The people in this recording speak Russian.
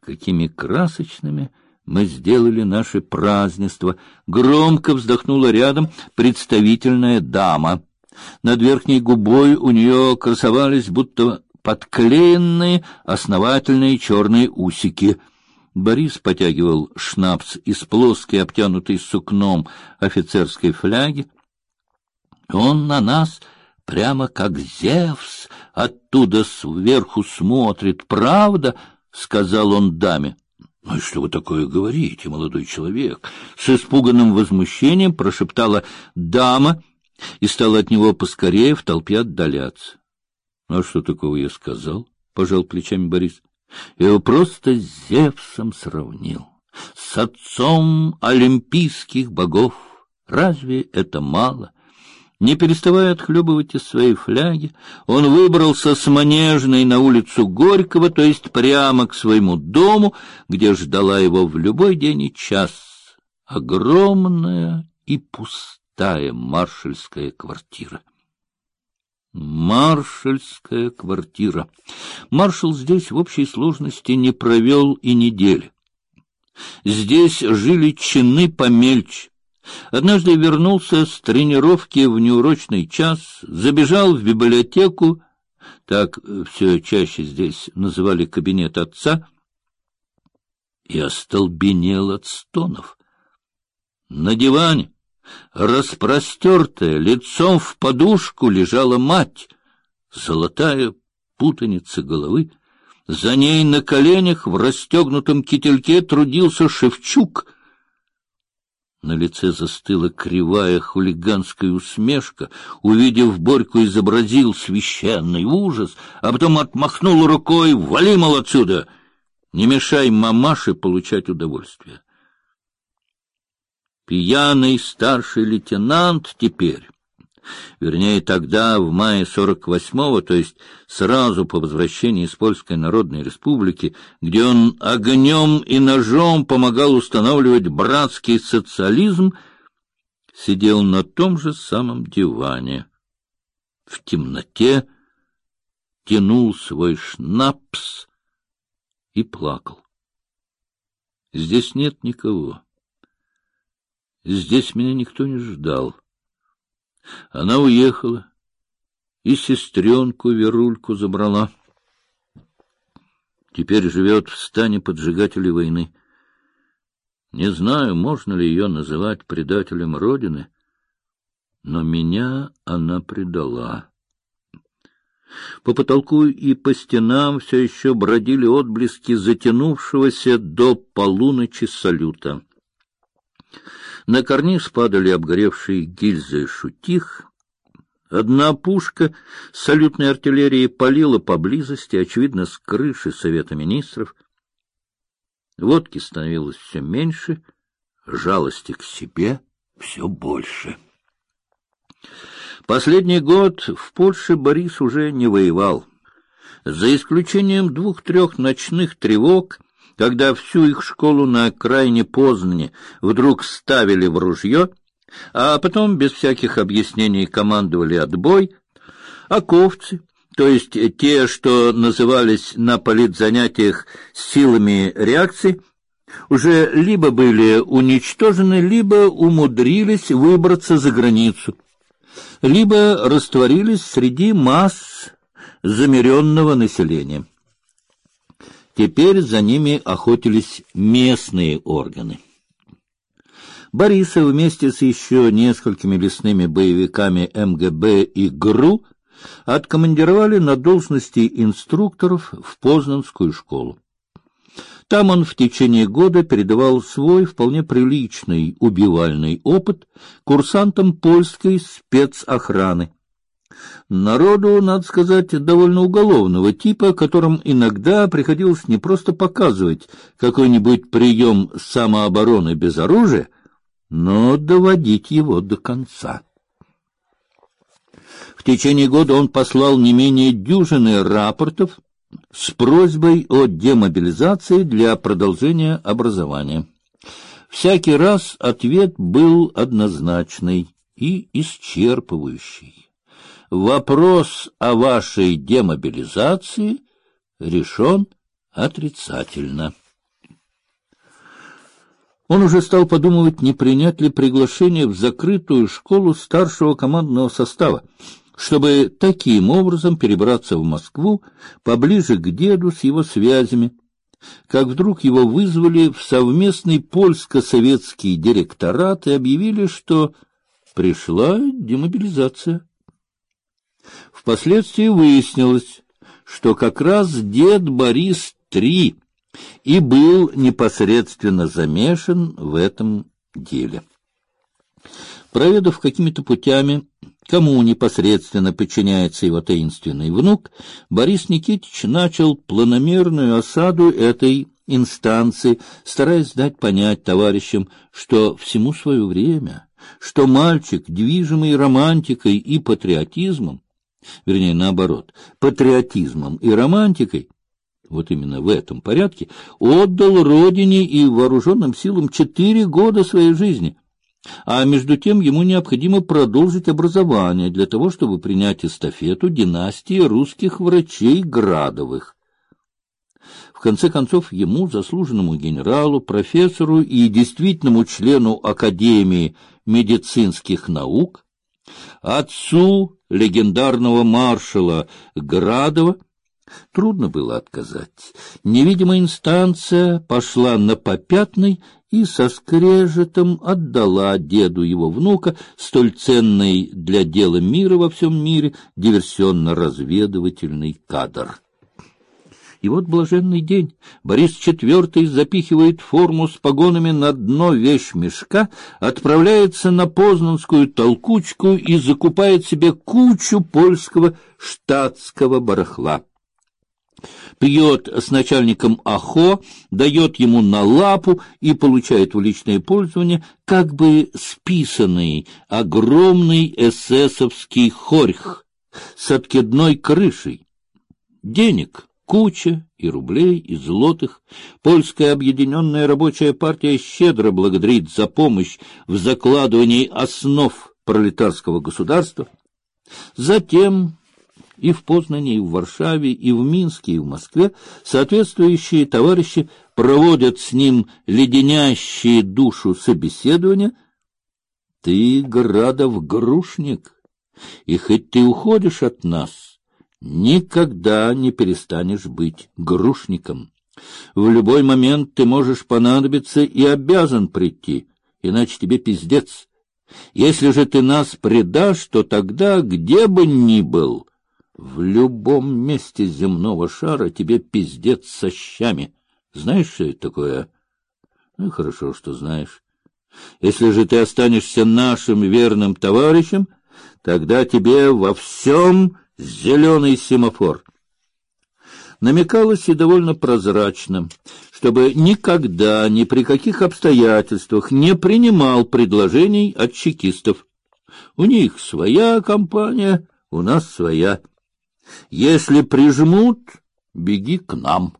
какими красочными мы сделали наше празднество! Громко вздохнула рядом представительная дама. Над верхней губой у нее красовались будто подклеенные основательные черные усики. Борис потягивал шнапс из плоской, обтянутой сукном офицерской фляги. Он на нас прямо как Зевс оттуда сверху смотрит, правда? — сказал он даме. — Ну что вы такое говорите, молодой человек? С испуганным возмущением прошептала дама и стала от него поскорее в толпе отдаляться. — Ну а что такого я сказал? — пожал плечами Борис. — его просто с Зевсом сравнил, с отцом олимпийских богов. Разве это мало? — не переставая отхлебывать из своей фляги, он выбрался с Манежной на улицу Горького, то есть прямо к своему дому, где ждала его в любой день и час огромная и пустая маршальская квартира. Маршальская квартира. Маршал здесь в общей сложности не провел и недели. Здесь жили чины помельче, Однажды вернулся с тренировки в неурочный час, забежал в библиотеку, так все чаще здесь называли кабинет отца, и остолбенел от стонов. На диване, распростертая, лицом в подушку, лежала мать, золотая путаница головы. За ней на коленях в расстегнутом кительке трудился Шевчук — на лице застыла кривая хулиганская усмешка. Увидев Борьку, изобразил священный ужас, а потом отмахнул рукой «Вали, мол, отсюда! Не мешай мамаше получать удовольствие!» Пьяный старший лейтенант теперь Вернее, тогда, в мае 48-го, то есть сразу по возвращении из Польской Народной Республики, где он огнем и ножом помогал устанавливать братский социализм, сидел на том же самом диване. В темноте тянул свой шнапс и плакал. Здесь нет никого. Здесь меня никто не ждал. Она уехала и сестренку Верульку забрала. Теперь живет в стане поджигателей войны. Не знаю, можно ли ее называть предателем Родины, но меня она предала. По потолку и по стенам все еще бродили отблески затянувшегося до полуночи салюта. На карниз падали обгоревшие гильзы шутих. Одна пушка салютной артиллерии палила поблизости, очевидно, с крыши Совета Министров. Водки становилось все меньше, жалости к себе все больше. Последний год в Польше Борис уже не воевал. За исключением двух-трех ночных тревог — когда всю их школу на окраине Познани вдруг ставили в ружье, а потом без всяких объяснений командовали отбой, оковцы, то есть те, что назывались на политзанятиях силами реакции, уже либо были уничтожены, либо умудрились выбраться за границу, либо растворились среди масс замеренного населения. Теперь за ними охотились местные органы. Бориса вместе с еще несколькими лесными боевиками МГБ и ГРУ откомандировали на должности инструкторов в Познанскую школу. Там он в течение года передавал свой вполне приличный убивальный опыт курсантам польской спецохраны. Народу, надо сказать, довольно уголовного типа, которым иногда приходилось не просто показывать какой-нибудь прием самообороны без оружия, но доводить его до конца. В течение года он послал не менее дюжины рапортов с просьбой о демобилизации для продолжения образования. Всякий раз ответ был однозначный и исчерпывающий вопрос о вашей демобилизации решен отрицательно. Он уже стал подумывать, не принять ли приглашение в закрытую школу старшего командного состава, чтобы таким образом перебраться в Москву поближе к деду с его связями. Как вдруг его вызвали в совместный польско-советский директорат и объявили, что пришла демобилизация. Впоследствии выяснилось, что как раз дед Борис III и был непосредственно замешан в этом деле. Проведав какими-то путями, кому непосредственно подчиняется его таинственный внук, Борис Никитич начал планомерную осаду этой инстанции, стараясь дать понять товарищам, что всему свое время, что мальчик, движимый романтикой и патриотизмом, вернее, наоборот, патриотизмом и романтикой, вот именно в этом порядке, отдал родине и вооруженным силам четыре года своей жизни, а между тем ему необходимо продолжить образование для того, чтобы принять эстафету династии русских врачей Градовых. В конце концов, ему, заслуженному генералу, профессору и действительному члену Академии медицинских наук, отцу легендарного маршала Градова, Трудно было отказать. Невидимая инстанция пошла на попятный и со скрежетом отдала деду его внука, столь ценный для дела мира во всем мире, диверсионно-разведывательный кадр. И вот блаженный день. Борис IV запихивает форму с погонами на дно вещмешка, отправляется на Познанскую толкучку и закупает себе кучу польского штатского барахла пьет с начальником АХО, дает ему на лапу и получает в личное пользование как бы списанный огромный эсэсовский хорьх с откидной крышей. Денег куча и рублей, и злотых. Польская объединенная рабочая партия щедро благодарит за помощь в закладывании основ пролетарского государства. Затем и в Познане, и в Варшаве, и в Минске, и в Москве соответствующие товарищи проводят с ним леденящие душу собеседования. Ты, Градов, грушник, и хоть ты уходишь от нас, никогда не перестанешь быть грушником. В любой момент ты можешь понадобиться и обязан прийти, иначе тебе пиздец. Если же ты нас предашь, то тогда, где бы ни был, в любом месте земного шара тебе пиздец со щами. Знаешь, что это такое? Ну, хорошо, что знаешь. Если же ты останешься нашим верным товарищем, тогда тебе во всем зеленый семафор. Намекалось и довольно прозрачно, чтобы никогда, ни при каких обстоятельствах не принимал предложений от чекистов. У них своя компания, у нас своя. Если прижмут, беги к нам.